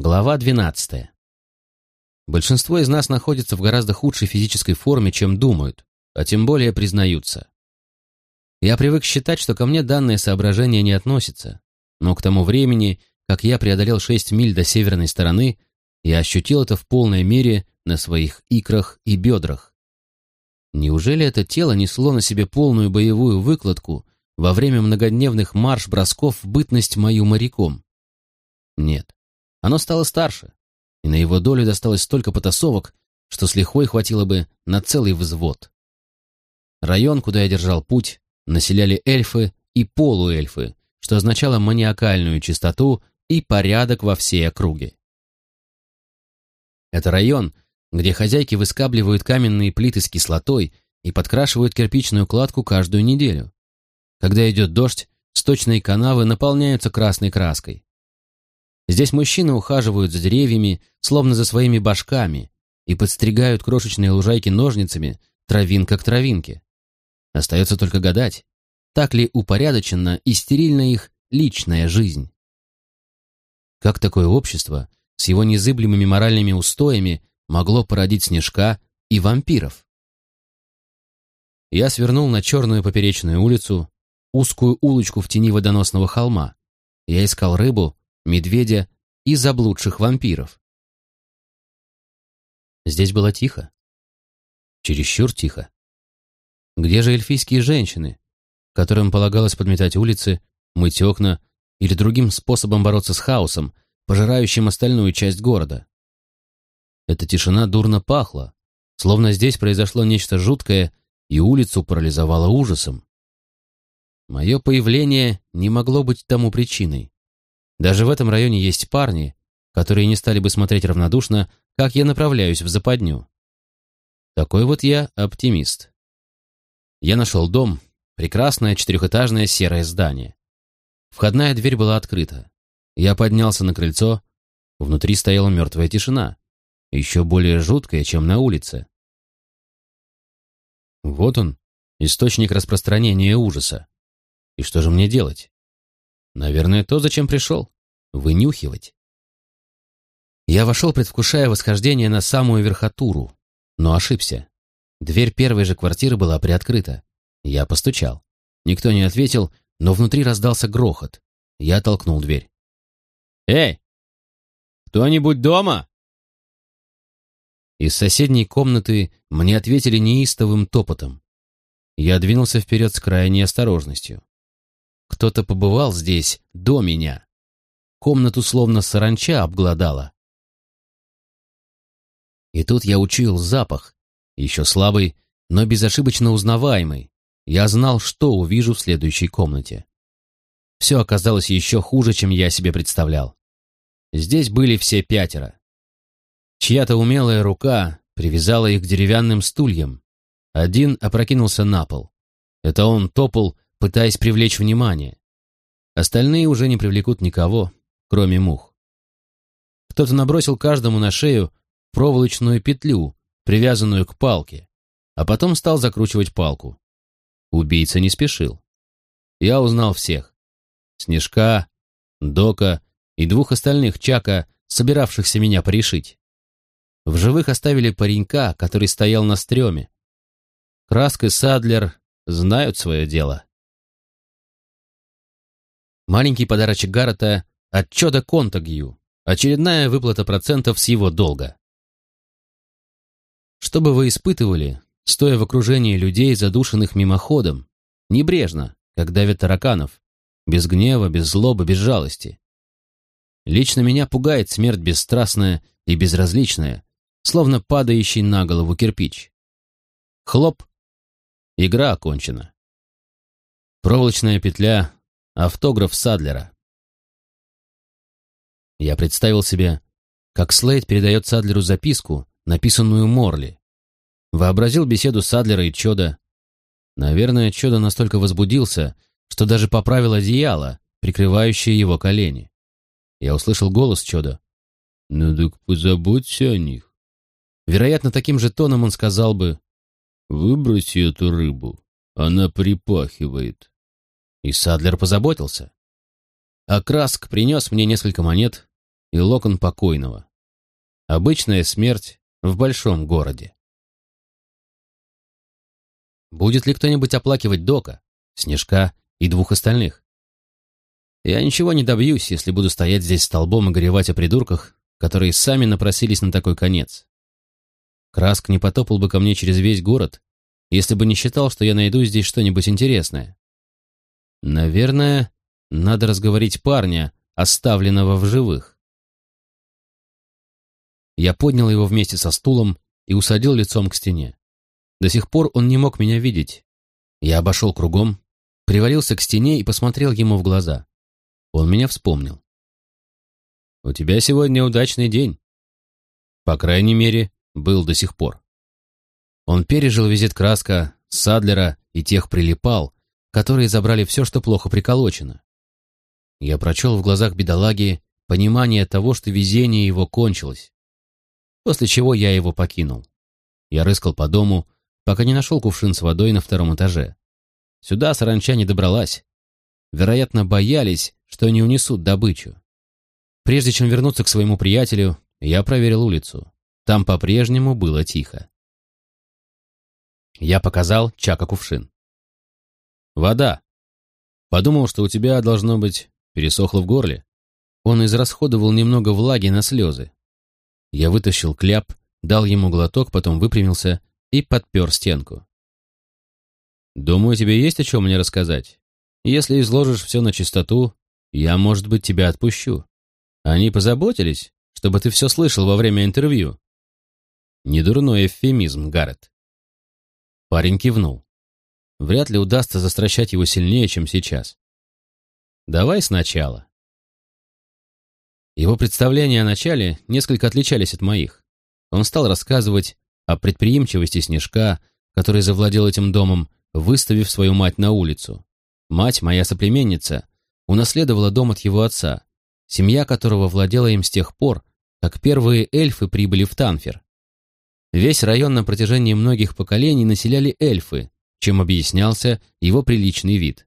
Глава 12. Большинство из нас находится в гораздо худшей физической форме, чем думают, а тем более признаются. Я привык считать, что ко мне данное соображение не относится, но к тому времени, как я преодолел 6 миль до северной стороны, я ощутил это в полной мере на своих икрах и бедрах. Неужели это тело несло на себе полную боевую выкладку во время многодневных марш-бросков в бытность мою моряком? Нет. Оно стало старше, и на его долю досталось столько потасовок, что с лихвой хватило бы на целый взвод. Район, куда я держал путь, населяли эльфы и полуэльфы, что означало маниакальную чистоту и порядок во всей округе. Это район, где хозяйки выскабливают каменные плиты с кислотой и подкрашивают кирпичную кладку каждую неделю. Когда идет дождь, сточные канавы наполняются красной краской. Здесь мужчины ухаживают за деревьями, словно за своими башками, и подстригают крошечные лужайки ножницами, травинка к травинке. Остается только гадать, так ли упорядочена и стерильна их личная жизнь. Как такое общество с его незыблемыми моральными устоями могло породить снежка и вампиров? Я свернул на черную поперечную улицу, узкую улочку в тени водоносного холма. Я искал рыбу, медведя и заблудших вампиров. Здесь было тихо. Чересчур тихо. Где же эльфийские женщины, которым полагалось подметать улицы, мыть окна или другим способом бороться с хаосом, пожирающим остальную часть города? Эта тишина дурно пахла, словно здесь произошло нечто жуткое, и улицу парализовало ужасом. Мое появление не могло быть тому причиной. Даже в этом районе есть парни, которые не стали бы смотреть равнодушно, как я направляюсь в западню. Такой вот я оптимист. Я нашел дом, прекрасное четырехэтажное серое здание. Входная дверь была открыта. Я поднялся на крыльцо. Внутри стояла мертвая тишина, еще более жуткая, чем на улице. Вот он, источник распространения ужаса. И что же мне делать? Наверное, то, зачем пришел. Вынюхивать. Я вошел, предвкушая восхождение на самую верхотуру, но ошибся. Дверь первой же квартиры была приоткрыта. Я постучал. Никто не ответил, но внутри раздался грохот. Я толкнул дверь. «Эй! Кто-нибудь дома?» Из соседней комнаты мне ответили неистовым топотом. Я двинулся вперед с крайней осторожностью. Кто-то побывал здесь до меня. Комнату словно саранча обглодала. И тут я учуял запах, еще слабый, но безошибочно узнаваемый. Я знал, что увижу в следующей комнате. Все оказалось еще хуже, чем я себе представлял. Здесь были все пятеро. Чья-то умелая рука привязала их к деревянным стульям. Один опрокинулся на пол. Это он топал пытаясь привлечь внимание. Остальные уже не привлекут никого, кроме мух. Кто-то набросил каждому на шею проволочную петлю, привязанную к палке, а потом стал закручивать палку. Убийца не спешил. Я узнал всех. Снежка, Дока и двух остальных Чака, собиравшихся меня порешить. В живых оставили паренька, который стоял на стреме. Краск и Садлер знают свое дело. Маленький подарочек Гаррета от Чода Контагью. Очередная выплата процентов с его долга. Что бы вы испытывали, стоя в окружении людей, задушенных мимоходом, небрежно, как давят тараканов, без гнева, без злобы, без жалости? Лично меня пугает смерть бесстрастная и безразличная, словно падающий на голову кирпич. Хлоп. Игра окончена. Проволочная петля Автограф Садлера. Я представил себе, как Слейд передает Садлеру записку, написанную Морли. Вообразил беседу Садлера и Чода. Наверное, Чода настолько возбудился, что даже поправил одеяло, прикрывающее его колени. Я услышал голос Чода. «Ну так позаботься о них». Вероятно, таким же тоном он сказал бы «Выброси эту рыбу, она припахивает». И Садлер позаботился. А Краск принес мне несколько монет, и локон покойного. Обычная смерть в большом городе. Будет ли кто-нибудь оплакивать Дока, Снежка и двух остальных? Я ничего не добьюсь, если буду стоять здесь столбом и горевать о придурках, которые сами напросились на такой конец. Краск не потопал бы ко мне через весь город, если бы не считал, что я найду здесь что-нибудь интересное. Наверное, надо разговорить парня, оставленного в живых. Я поднял его вместе со стулом и усадил лицом к стене. До сих пор он не мог меня видеть. Я обошел кругом, привалился к стене и посмотрел ему в глаза. Он меня вспомнил. «У тебя сегодня удачный день». По крайней мере, был до сих пор. Он пережил визит Краска, Садлера и тех прилипал, которые забрали все, что плохо приколочено. Я прочел в глазах бедолаги понимание того, что везение его кончилось. После чего я его покинул. Я рыскал по дому, пока не нашел кувшин с водой на втором этаже. Сюда саранча не добралась. Вероятно, боялись, что они унесут добычу. Прежде чем вернуться к своему приятелю, я проверил улицу. Там по-прежнему было тихо. Я показал Чака кувшин. «Вода. Подумал, что у тебя, должно быть, пересохло в горле». Он израсходовал немного влаги на слезы. Я вытащил кляп, дал ему глоток, потом выпрямился и подпер стенку. «Думаю, тебе есть о чем мне рассказать. Если изложишь все на чистоту, я, может быть, тебя отпущу. Они позаботились, чтобы ты все слышал во время интервью». Недурной эвфемизм, Гаррет. Парень кивнул. Вряд ли удастся застращать его сильнее, чем сейчас. Давай сначала. Его представления о начале несколько отличались от моих. Он стал рассказывать о предприимчивости Снежка, который завладел этим домом, выставив свою мать на улицу. Мать, моя соплеменница, унаследовала дом от его отца, семья которого владела им с тех пор, как первые эльфы прибыли в Танфер. Весь район на протяжении многих поколений населяли эльфы, чем объяснялся его приличный вид.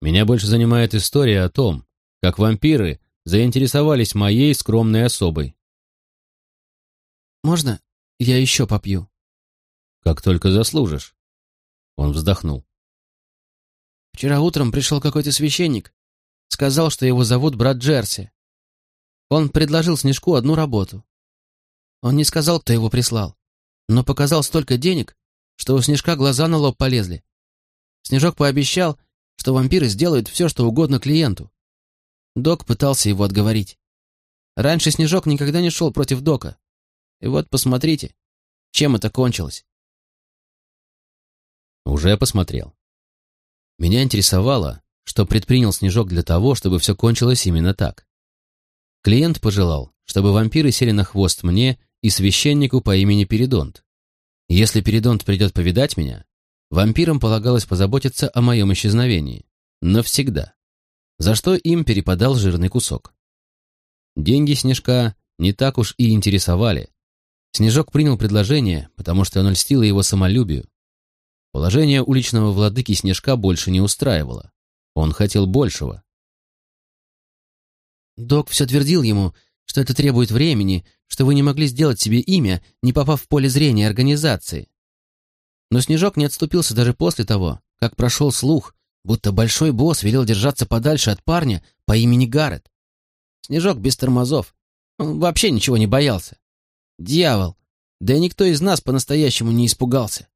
Меня больше занимает история о том, как вампиры заинтересовались моей скромной особой. «Можно я еще попью?» «Как только заслужишь». Он вздохнул. «Вчера утром пришел какой-то священник. Сказал, что его зовут брат Джерси. Он предложил Снежку одну работу. Он не сказал, кто его прислал, но показал столько денег, что у Снежка глаза на лоб полезли. Снежок пообещал, что вампиры сделают все, что угодно клиенту. Док пытался его отговорить. Раньше Снежок никогда не шел против Дока. И вот посмотрите, чем это кончилось. Уже посмотрел. Меня интересовало, что предпринял Снежок для того, чтобы все кончилось именно так. Клиент пожелал, чтобы вампиры сели на хвост мне и священнику по имени Перидонт. Если Перидонт придет повидать меня, вампирам полагалось позаботиться о моем исчезновении. Навсегда. За что им перепадал жирный кусок. Деньги Снежка не так уж и интересовали. Снежок принял предложение, потому что оно льстило его самолюбию. Положение уличного владыки Снежка больше не устраивало. Он хотел большего. Док все твердил ему, что это требует времени, что вы не могли сделать себе имя, не попав в поле зрения организации. Но Снежок не отступился даже после того, как прошел слух, будто большой босс велел держаться подальше от парня по имени Гаррет. Снежок без тормозов. Он вообще ничего не боялся. Дьявол! Да и никто из нас по-настоящему не испугался.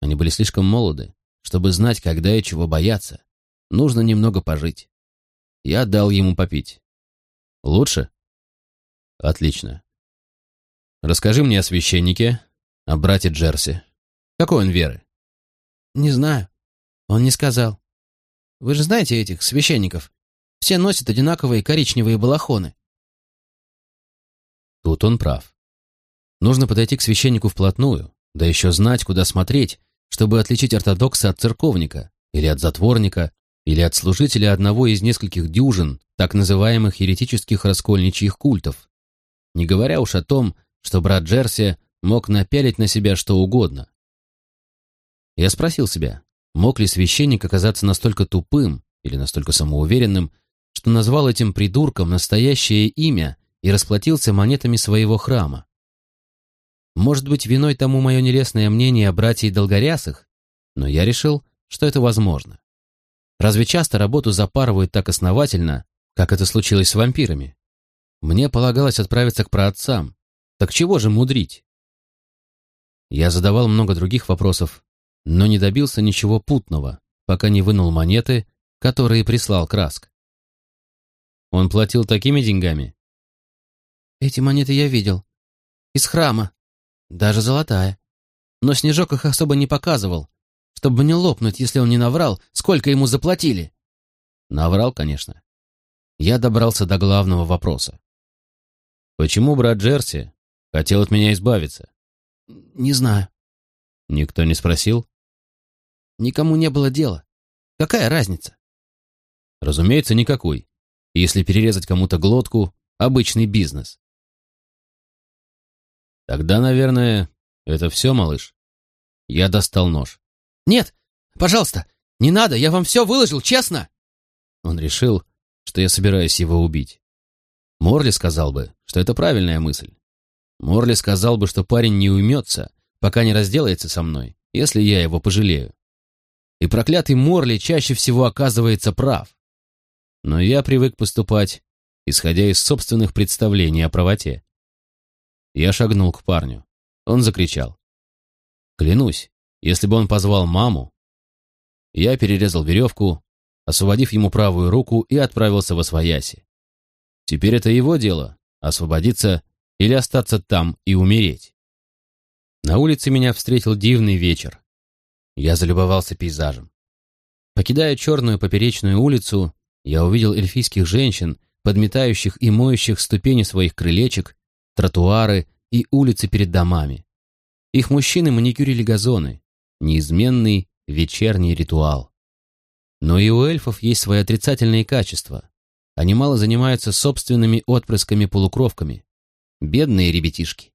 Они были слишком молоды, чтобы знать, когда и чего бояться. Нужно немного пожить. Я дал ему попить. Лучше? Отлично. Расскажи мне о священнике, о брате Джерси. Какой он веры? Не знаю. Он не сказал. Вы же знаете этих священников? Все носят одинаковые коричневые балахоны. Тут он прав. Нужно подойти к священнику вплотную, да еще знать, куда смотреть, чтобы отличить ортодокса от церковника, или от затворника, или от служителя одного из нескольких дюжин так называемых еретических раскольничьих культов, не говоря уж о том, что брат Джерси мог напялить на себя что угодно. Я спросил себя, мог ли священник оказаться настолько тупым или настолько самоуверенным, что назвал этим придурком настоящее имя и расплатился монетами своего храма. Может быть, виной тому мое нелестное мнение о братьях Долгорясах, но я решил, что это возможно. Разве часто работу запарывают так основательно, как это случилось с вампирами? Мне полагалось отправиться к праотцам. Так чего же мудрить? Я задавал много других вопросов, но не добился ничего путного, пока не вынул монеты, которые прислал Краск. Он платил такими деньгами? Эти монеты я видел. Из храма. Даже золотая. Но Снежок их особо не показывал, чтобы не лопнуть, если он не наврал, сколько ему заплатили. Наврал, конечно. Я добрался до главного вопроса. Почему брат Джерси хотел от меня избавиться? Не знаю. Никто не спросил? Никому не было дела. Какая разница? Разумеется, никакой. Если перерезать кому-то глотку, обычный бизнес. Тогда, наверное, это все, малыш. Я достал нож. Нет, пожалуйста, не надо, я вам все выложил, честно. Он решил, что я собираюсь его убить. Морли сказал бы, что это правильная мысль. Морли сказал бы, что парень не уймется, пока не разделается со мной, если я его пожалею. И проклятый Морли чаще всего оказывается прав. Но я привык поступать, исходя из собственных представлений о правоте. Я шагнул к парню. Он закричал. Клянусь, если бы он позвал маму... Я перерезал веревку, освободив ему правую руку и отправился во свояси. Теперь это его дело — освободиться или остаться там и умереть. На улице меня встретил дивный вечер. Я залюбовался пейзажем. Покидая черную поперечную улицу, я увидел эльфийских женщин, подметающих и моющих ступени своих крылечек, тротуары и улицы перед домами. Их мужчины маникюрили газоны. Неизменный вечерний ритуал. Но и у эльфов есть свои отрицательные качества. Они мало занимаются собственными отпрысками-полукровками. Бедные ребятишки.